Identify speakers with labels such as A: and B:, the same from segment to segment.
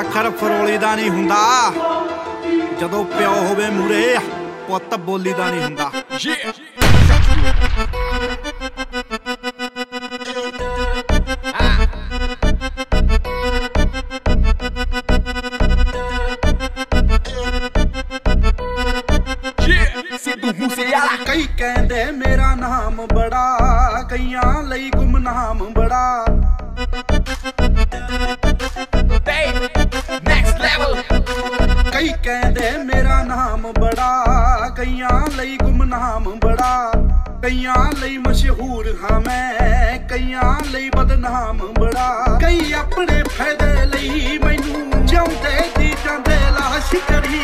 A: ਖੱਖਰ ਫਰੋਲੀ ਦਾ ਨਹੀਂ ਹੁੰਦਾ। ਜਦੋਂ ਪਿਓ ਹੋਵੇ ਮੂਰੇ, ਪੁੱਤ ਬੋਲੀ ਦਾ ਨਹੀਂ ਹੁੰਦਾ। ਕਈ ਕਹਿੰਦੇ, ਮੇਰਾ ਨਾਮ ਬੜਾ, ਕਈਆਂ ਲਈ ਗੁਮਨਾਮ ਬੜਾ। ਨਾਮ ਬੜਾ, ਕਈਆਂ ਲਈ ਗੁਮਨਾਮ ਬੜਾ, ਕਈਆਂ ਲਈ ਮਸ਼ਹੂਰ ਹਾਂ ਮੈਂ, ਕਈਆਂ ਲਈ ਬਦਨਾਮ ਬੜਾ। ਕਈ ਆਪਣੇ ਫਾਇਦੇ ਲਈ ਮੈਨੂੰ ਜਿਉਂਦੇ ਦੀ ਜਾਂਦੇ ਲਾਸ਼ ਕਰੀ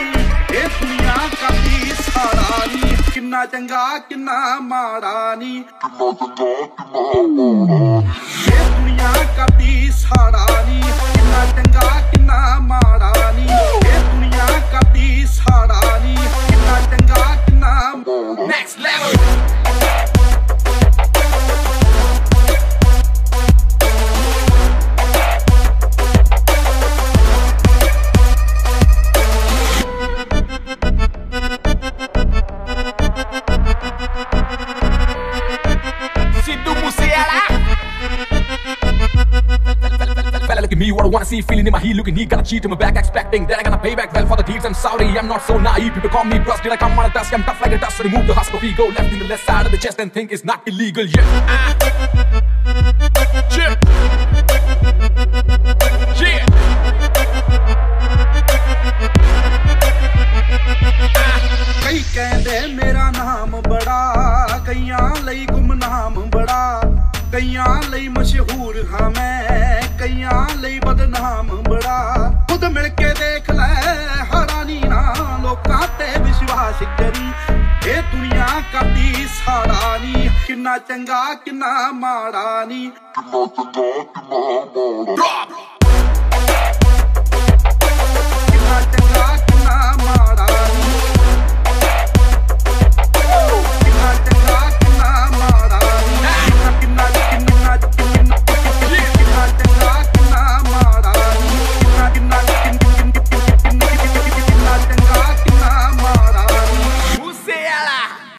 A: ਇਹ ਦੁਨੀਆ ਕਾਦੀ ਸਾਰਾ ਨੀ, ਕਿੰਨਾ ਚੰਗਾ, ਕਿੰਨਾ ਮਾੜਾ ਨੀ। ਇਹ ਦੁਨੀਆ ਕਾਦੀ ਸਾਰਾ ਨੀ।
B: look at me, what I wanna see, feeling in my heel, looking he got a cheat in my back, expecting that I gonna pay back well for the deeds. I'm sorry, I'm not so naive. People call me busted like I'm on a dusk, I'm tough like a dust. So remove the husk of ego, left in the left side of the chest, and think it's not illegal. Yeah. Ah. Yeah. Yeah.
A: ਕਈ ਕਹਿੰਦੇ ਮੇਰਾ ਨਾਮ ਬੜਾ ਕਈਆਂ ਲਈ ਗੁਮਨਾਮ ਬੜਾ ਕਈਆਂ ਲਈ ਮਸ਼ਹੂਰ ਹਾਂ ਮੈਂ ਕਈਆਂ ਬੜਾ। ਖੁਦ ਮਿਲ ਕੇ ਦੇਖ ਲੈ ਹੈਰਾਨੀ ਨਾ ਲੋਕਾਂ ਤੇ ਵਿਸ਼ਵਾਸ ਕਰੀ। ਇਹ ਦੁਨੀਆ ਕਾਦੀ ਸਾੜਾ ਨੀ ਕਿੰਨਾ ਚੰਗਾ, ਕਿੰਨਾ ਮਾੜਾ ਨੀ। ਕਿੰਨਾ ਚੰਗਾ